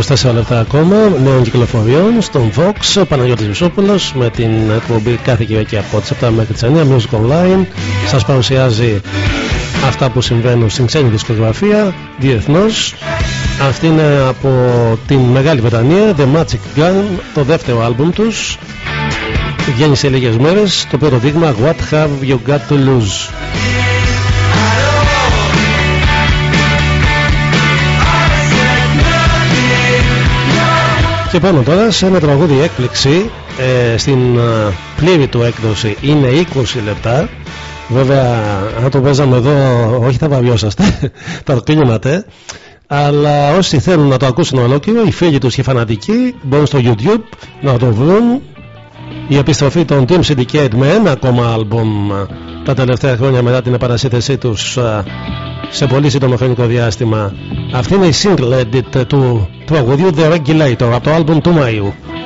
24 λεπτά ακόμα νέων κυκλοφοριών στον Vox. Ο Παναγιώτης Βυσόπουλος με την εκπομπή κάθε Κυριακή από τις 7 μέχρι τις 9 Music Online σας παρουσιάζει αυτά που συμβαίνουν στην ξένη δισκογραφία διεθνώς. Αυτή είναι από την Μεγάλη Βρετανία The Magic Gun, το δεύτερο άλμπουμ τους. Βγαίνει σε λίγες μέρες το πρώτο δείγμα What Have You Got To Lose. Και πάνω τώρα σε ένα τραγούδι έκπληξη ε, στην ε, πλήρη του έκδοση είναι 20 λεπτά. Βέβαια αν το παίζαμε εδώ όχι θα βαβιώσαστε θα το κλείνατε. Αλλά όσοι θέλουν να το ακούσουν ολόκληρο οι φίλοι τους και φανατικοί μπορούν στο YouTube να το βρουν. Η επιστροφή των Team Syndicate με ένα ακόμα άλμπομ τα τελευταία χρόνια μετά την επανασύνθεσή τους ε, σε πολύ σύντομο χρονικό διάστημα. Αυτή είναι η single edit του τραγουδιού The Regulator από το άλμπουμ του Μαΐου.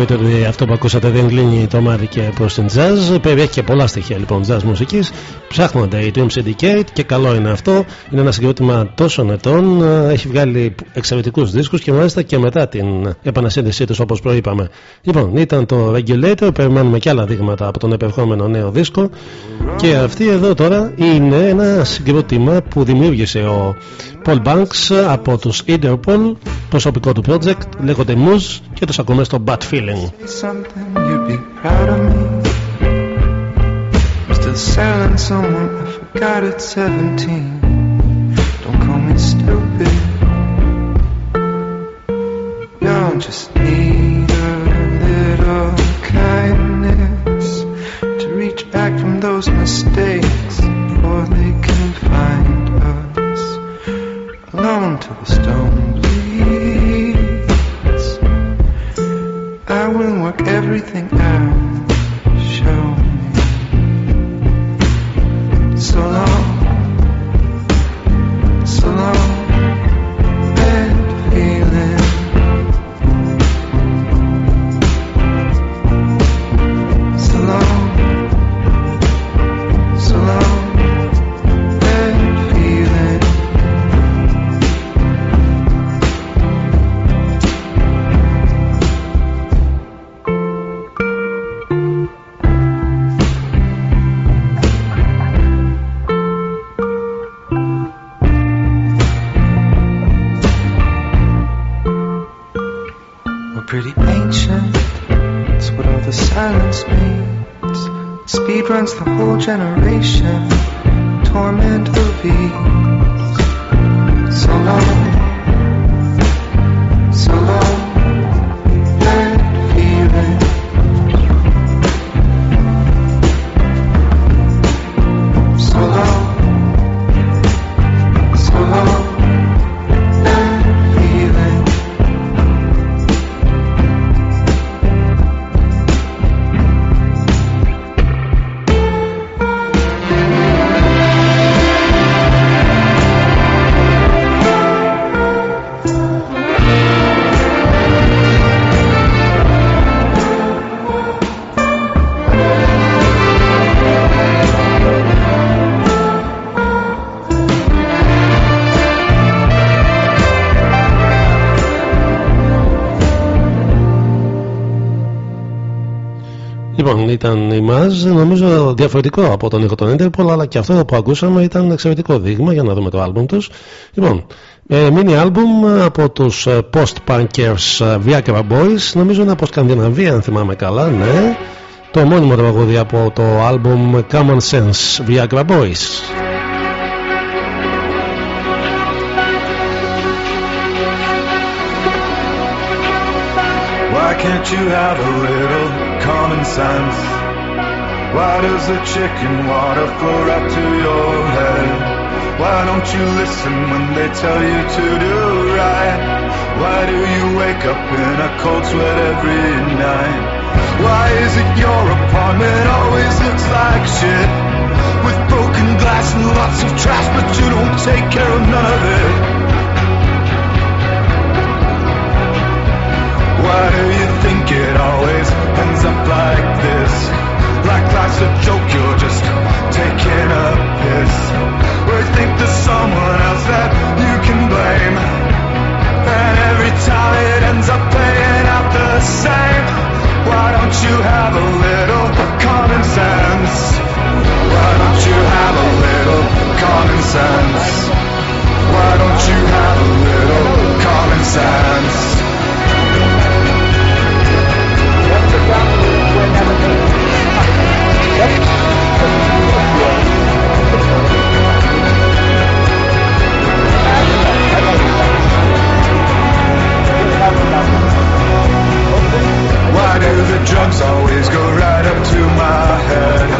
Πείτε ότι αυτό που ακούσατε δεν κλείνει το μάτι και προς την jazz. Περιέχει και πολλά στοιχεία λοιπόν jazz μουσικής. Ψάχνονται οι Dream Syndicate και καλό είναι αυτό. Είναι ένα συγκρότημα τόσων ετών. Έχει βγάλει εξαιρετικούς δίσκους και μάλιστα και μετά την επανασύνδεσή τους όπως προείπαμε. Λοιπόν, ήταν το Regulator. Περιμένουμε και άλλα δείγματα από τον επερχόμενο νέο δίσκο. Και αυτή εδώ τώρα είναι ένα συγκρότημα που δημιούργησε ο Paul Banks από τους Interpol, προσωπικό του project, λέγονται Moose και τους ακούμε στο Bad Feeling. still selling someone I forgot at 17. Don't call me stupid. No, just need a little kindness to reach back from those mistakes. Ήταν η Μάζ, νομίζω διαφορετικό από τον ήχο των Interpol, αλλά και αυτό που ακούσαμε ήταν εξαιρετικό δείγμα για να δούμε το άλμπουμ τους. Λοιπόν, ε, mini άλμπουμ από τους ε, post-punkers ε, Viagra Boys, νομίζω είναι από Σκανδιναβία αν θυμάμαι καλά, ναι. Το μόνιμο τραγούδι από το άλμπουμ Common Sense Viagra Boys. Why can't you have a little common sense? Why does the chicken water flow right to your head? Why don't you listen when they tell you to do right? Why do you wake up in a cold sweat every night? Why is it your apartment always looks like shit? With broken glass and lots of trash, but you don't take care of none of it. Why do you think it always ends up like this? Like life's a joke, you're just taking a piss. Or you think there's someone else that you can blame. And every time it ends up playing out the same. Why don't you have a little common sense? Why don't you have a little common sense? Why don't you have a little common sense? Why do the drugs always go right up to my head?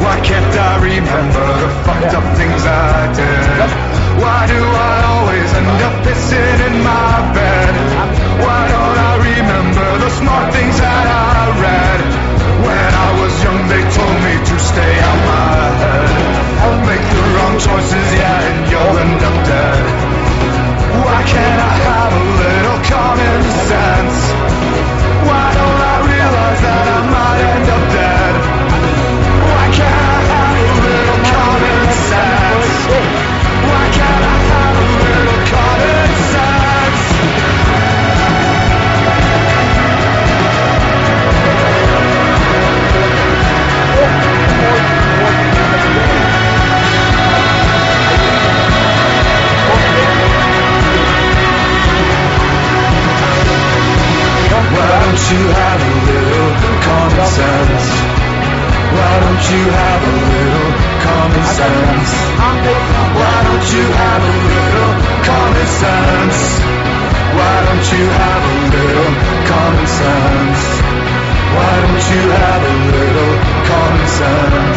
Why can't I remember the fucked up things I did? Why do I always end up pissing in my bed? Why don't I remember the smart things that I read? When I was young, they to stay out my head. I'll Make the wrong choices, yeah, and you'll end up dead. Why can't I have a little common sense? Why don't I realize that I might end up dead? Don't you have a little common sense? Why don't you have a little common sense? Why don't you have a little common sense? Why don't you have a little common sense? Why don't you have a little common sense?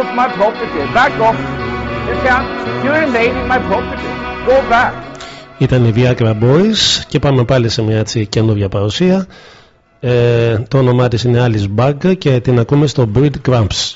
Back off my property, back off. You can't, you're invading my property. Go back. Ήταν οι Viagra Boys και πάμε πάλι σε μια έτσι καινούργια παρουσία. Ε, το όνομά της είναι Alice Bug και την ακούμε στο Breed Grumps.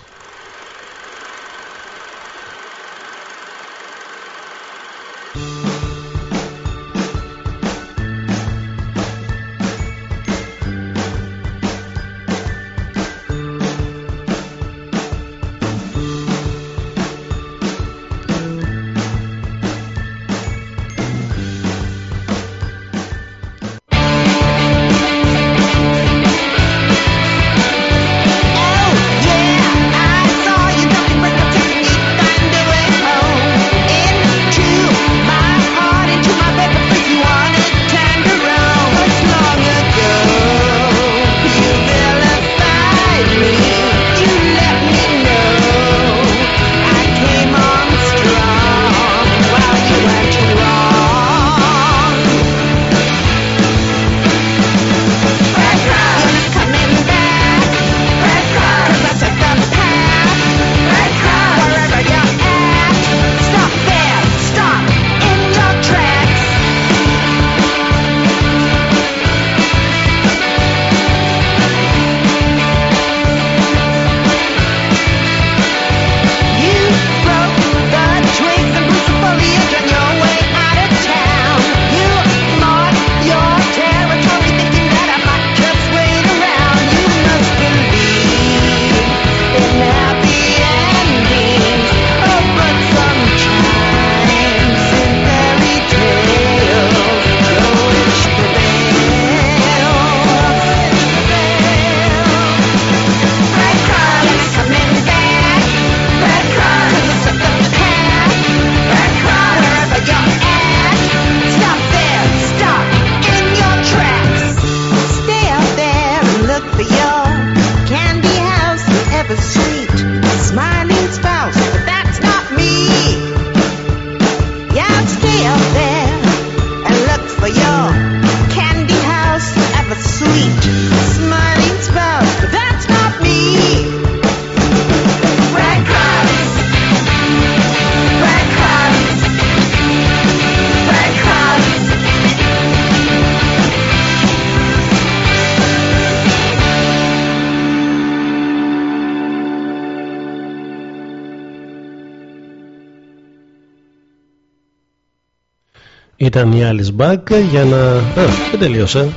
Alice Bug για να... Α, δεν τελείωσε.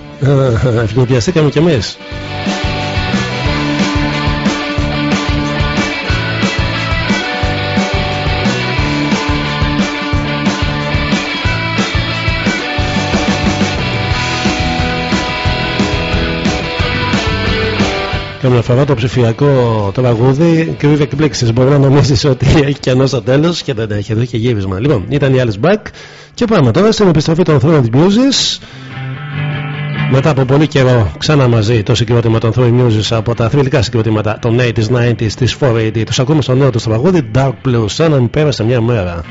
Ευνηδιαστήκαμε κι εμείς. Καμιά φορά το ψηφιακό τραγούδι κρύβει εκπλήξει. Μπορεί να νομίζεις ότι έχει κενό στο τέλος και δεν έχει. Εδώ είχε γύρισμα. Λοιπόν, ήταν η Alice Back και πάμε τώρα στην επιστροφή των Throne of Muses. Μετά από πολύ καιρό ξανά μαζί το συγκρότημα των Throne Muses από τα θρηλυκά συγκροτήματα των 80s, 90s, της 480. Τους ακούμε στο νέο τους τραγούδι Dark Blue, σαν να μην πέρασε μια μέρα.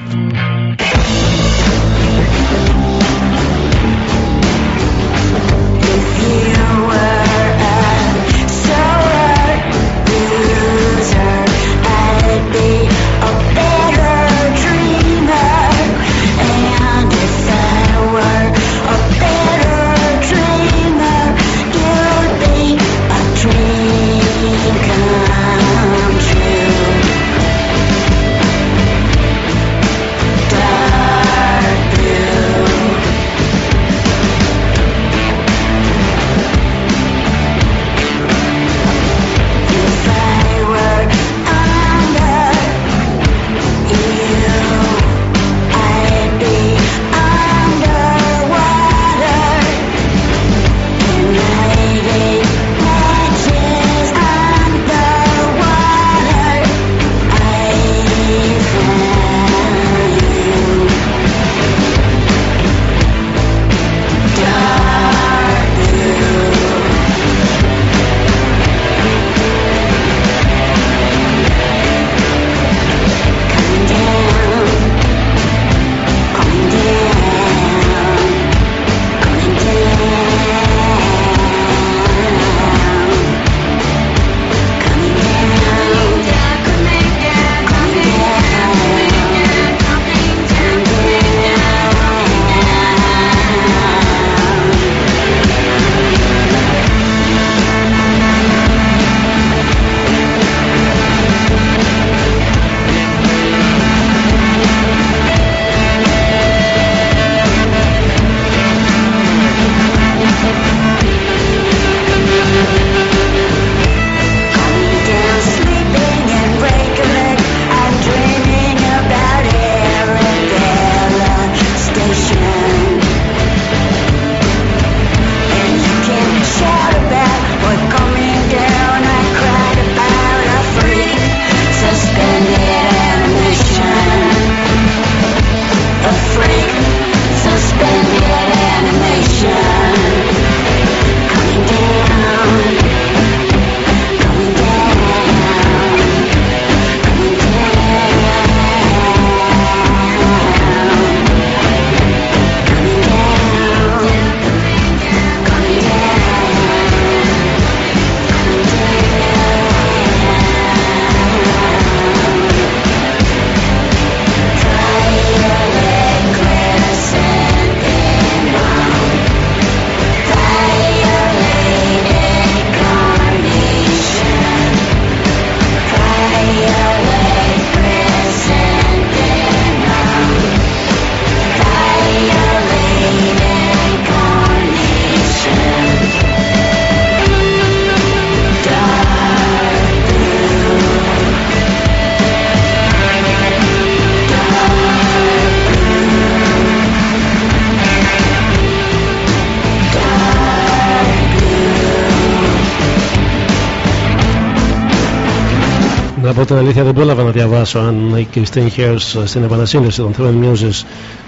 Από την αλήθεια δεν πρόλαβα να διαβάσω αν η Christine Hairs στην επανασύνδεση των Throne Muses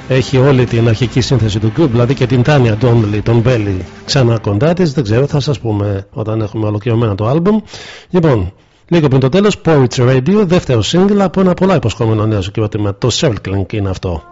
έχει όλη την αρχική σύνθεση του group, δηλαδή και την Τάνια Ντόμλι, τον Μπέλι ξανά κοντά της. Δεν ξέρω, θα σας πούμε όταν έχουμε ολοκληρωμένο το album. Λοιπόν, λίγο πριν το τέλος, Poetry Radio, δεύτερο single από ένα πολλά υποσχόμενο νέο συγκρότημα. Το Circling είναι αυτό.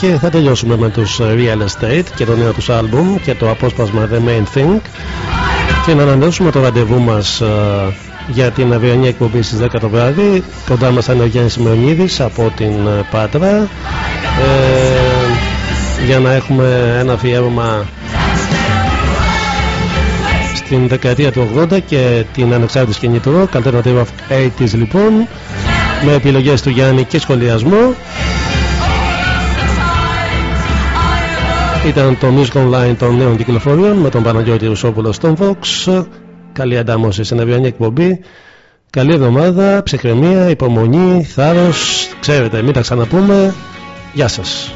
Και θα τελειώσουμε με τους ε, Real Estate και το νέο τους άλμπουμ και το απόσπασμα The Main Thing. Και να ανανεώσουμε το ραντεβού μας ε, για την αυριανή εκπομπή στις 10 το βράδυ. Κοντά μας θα είναι ο Γιάννης Σημεωνίδης από την ε, Πάτρα. Ε, για να έχουμε ένα αφιέρωμα στην δεκαετία του 80 και την ανεξάρτητη σκηνή του rock. Alternative of 80s λοιπόν με επιλογές του Γιάννη και σχολιασμό Ήταν το Music Online των νέων κυκλοφοριών με τον Παναγιώτη Ρουσόπουλο στον Vox. Καλή αντάμωση στην αυριανή εκπομπή. Καλή εβδομάδα, ψυχραιμία, υπομονή, θάρρος. Ξέρετε, μην τα ξαναπούμε. Γεια σας.